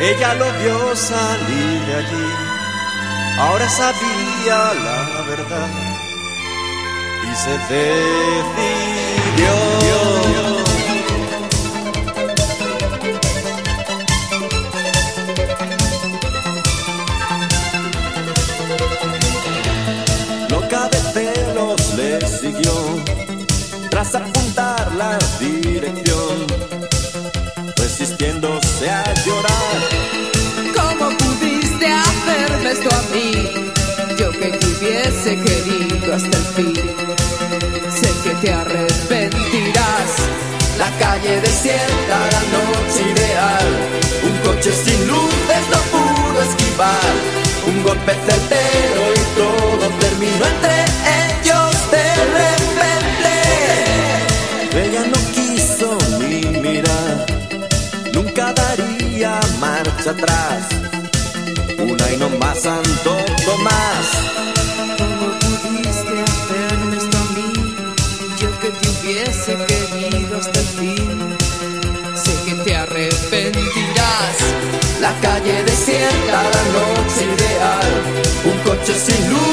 Ella lo vio salir de allí, ahora sabía la verdad. Y se decidió. Loca de celos le siguió. Tras apuntar la dirección, hubiese querido hasta el fin. Sé que te arrepentirás. La calle desierta, la noche ideal. Un coche sin luces no pudo esquivar. Un golpe certero y todo terminó entre ellos de repente. Ella no quiso ni mirar, nunca daría marcha atrás. Una y no más Santo Tomás. La calle desierta, la noche ideal. Un coche sin luces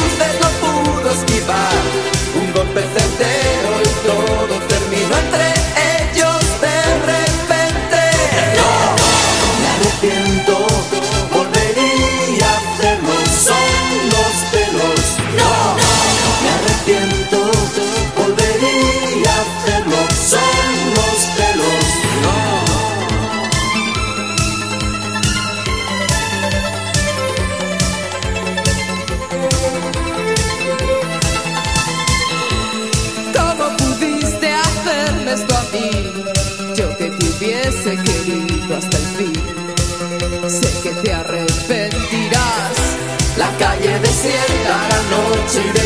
hubiese querido hasta el fin. Sé que te arrepentirás. La calle desierta, la noche sin luz